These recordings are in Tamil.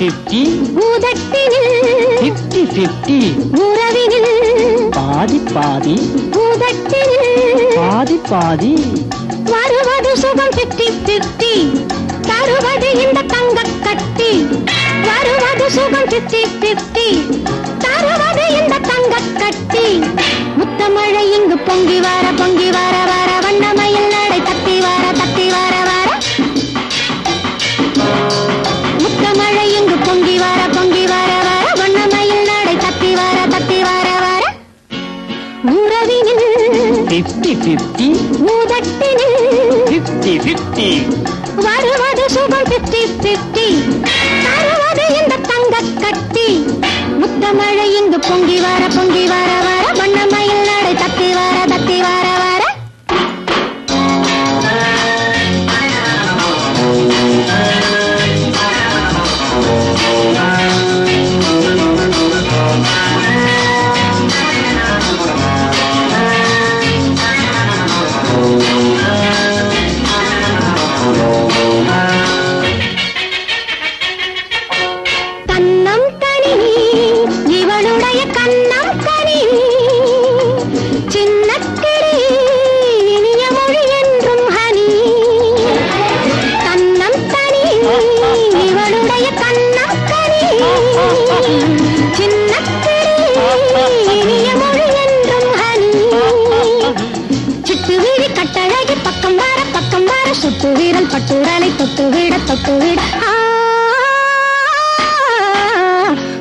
ஃபிஃப்டி பூதத்தினில் ஃபிஃப்டி ஃபிஃப்டி உறவினில். பாதி பாதி. பூதத்தினில் பாதி பாதி. வருவது சுகம் ஃபிஃப்டி ஃபிஃப்டி தருவது இந்த தங்க கட்டி. வருவது சுகம் fifty fifty fifty fifty fifty fifty வருவது சுகம் பிப்டி பிப்டி தருவது இந்த தங்க கட்டி. முத்தமழை இங்கு பொங்கி வர பொங்கி வர வர. பட்டுடலை தொட்டு விட தொட்டு விட. ஆ,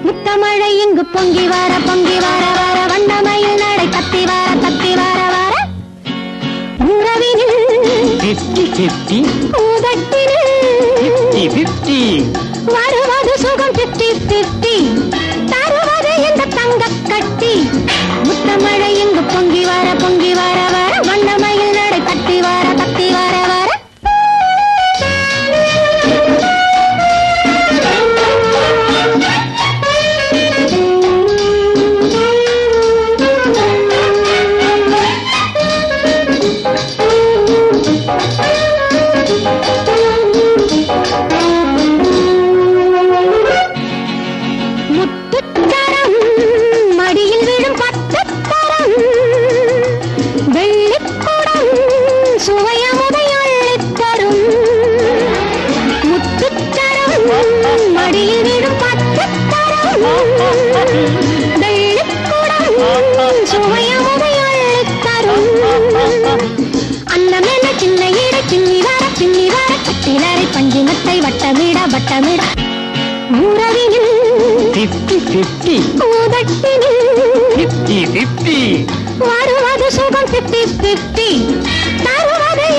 முத்தமழை இங்கு பொங்கி வர பொங்கி வர வர. வண்ணமயில் நடை தத்தி வர தத்தி வர வர. உறவினில் உதட்டினில் வருவது சுகம். பிப்டி பிப்டி பஞ்சிமத்தை வட்டமிட வட்டமிட உறவினில் பிப்டி பிப்டி உதட்டினில் பிப்டி பிப்டி வருவது சுகம் பிப்டி பிப்டி தருவது